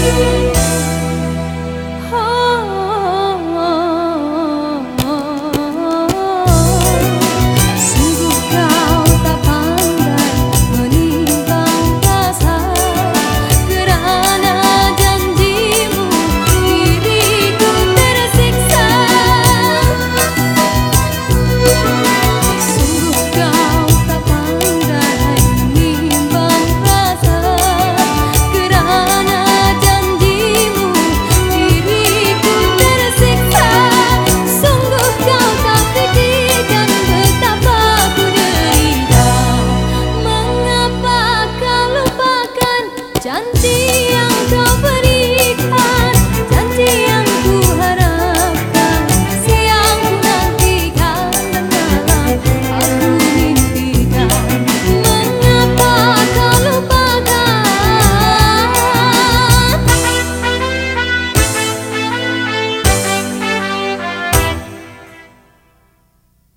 you 感じ。